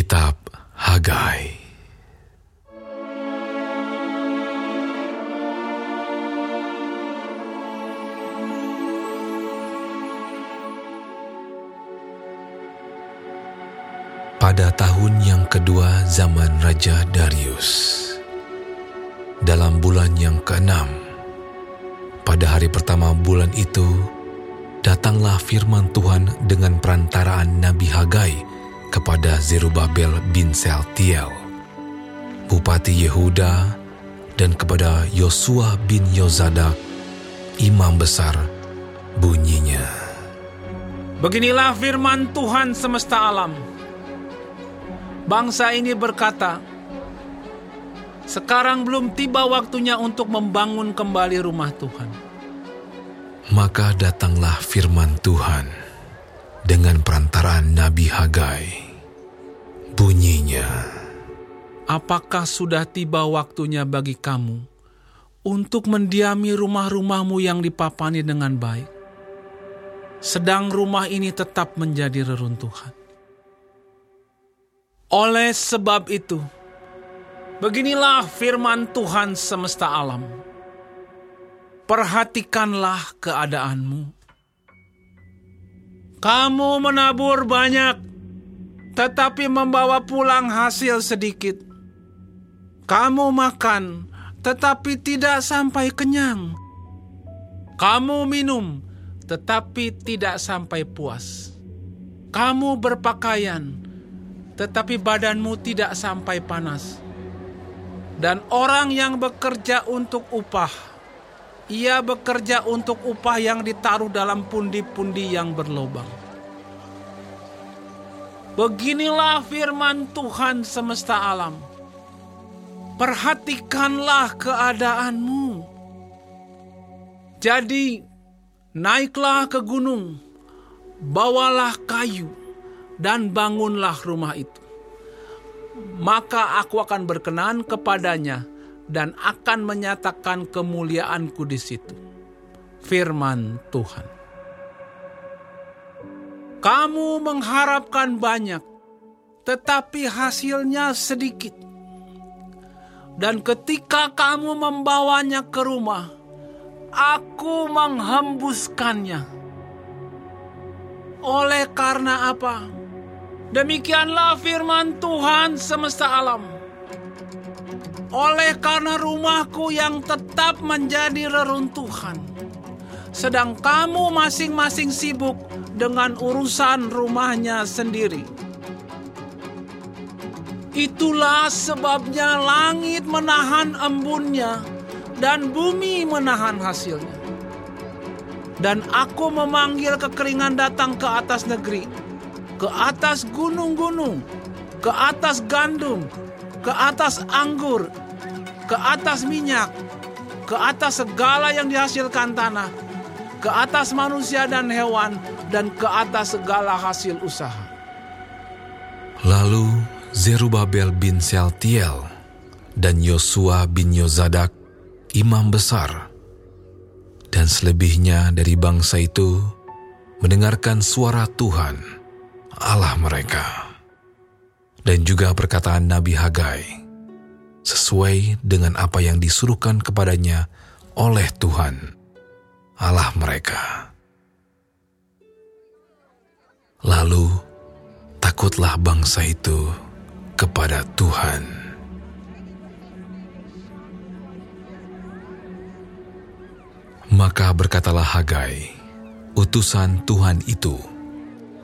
Kitab Hagai. Pada tahun yang kedua zaman Raja Darius, dalam bulan yang keenam, pada hari pertama bulan itu, datanglah firman Tuhan dengan perantaraan Nabi Hagai kepada Zerubabel bin Seltiel, Bupati Yehuda, dan kepada Yosua bin Yozada, imam besar, bunyinya. Beginilah firman Tuhan semesta alam. Bangsa ini berkata, sekarang belum tiba waktunya untuk membangun kembali rumah Tuhan. Maka datanglah firman Tuhan dengan perantaraan Nabi Hagai. Bunyinya, Apakah sudah tiba waktunya bagi kamu untuk mendiami rumah-rumahmu yang dipapani dengan baik? Sedang rumah ini tetap menjadi reruntuhan. Oleh sebab itu, beginilah firman Tuhan semesta alam. Perhatikanlah keadaanmu. Kamu menabur banyak, tetapi membawa pulang hasil sedikit. Kamu makan, tetapi tidak sampai kenyang. Kamu minum, tetapi tidak sampai puas. Kamu berpakaian, tetapi badanmu tidak sampai panas. Dan orang yang bekerja untuk upah, ia bekerja untuk upah yang ditaruh dalam pundi-pundi yang berlobang. Beginilah firman Tuhan semesta alam. Perhatikanlah keadaanmu. Jadi, naiklah ke gunung, bawalah kayu, dan bangunlah rumah itu. Maka aku akan berkenan kepadanya dan akan menyatakan kemuliaanku di situ. Firman Tuhan. Kamu mengharapkan banyak, tetapi hasilnya sedikit. Dan ketika kamu membawanya ke rumah, aku menghembuskannya. Oleh karena apa? Demikianlah firman Tuhan semesta alam. Oleh karena rumahku yang tetap menjadi reruntuhan, sedang kamu masing-masing sibuk dengan urusan rumahnya sendiri. Itulah sebabnya langit menahan embunnya dan bumi menahan hasilnya. Dan aku memanggil kekeringan datang ke atas negeri, ke atas gunung-gunung, ke atas gandum, ke atas anggur, ke atas minyak, ke atas segala yang dihasilkan tanah, ke atas manusia dan hewan, dan ke atas segala hasil usaha. Lalu Zerubabel bin Seltiel dan Yosua bin Yozadak, imam besar, dan selebihnya dari bangsa itu mendengarkan suara Tuhan, Allah mereka, dan juga perkataan Nabi Hagai, sesuai dengan apa yang disuruhkan kepadanya oleh Tuhan, Allah mereka. Lalu takutlah bangsa itu kepada Tuhan. Maka berkatalah Hagai, utusan Tuhan itu,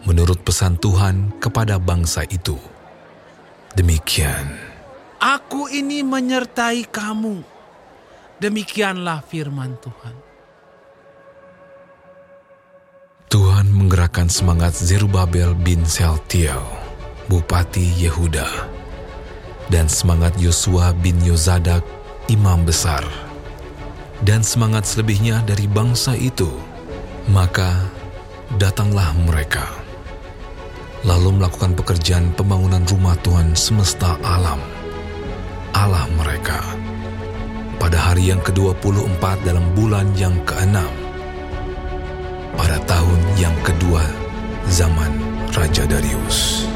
menurut pesan Tuhan kepada bangsa itu. Demikian, Aku ini menyertai kamu. Demikianlah firman Tuhan. Tuhan menggerakkan semangat Zerubabel bin Seltiel, Bupati Yehuda, dan semangat Yosua bin Yozadak, imam besar, dan semangat selebihnya dari bangsa itu. Maka datanglah mereka, lalu melakukan pekerjaan pembangunan rumah Tuhan semesta alam, Allah mereka, pada hari yang ke-24 dalam bulan yang keenam, pada tahun yang kedua zaman Raja Darius.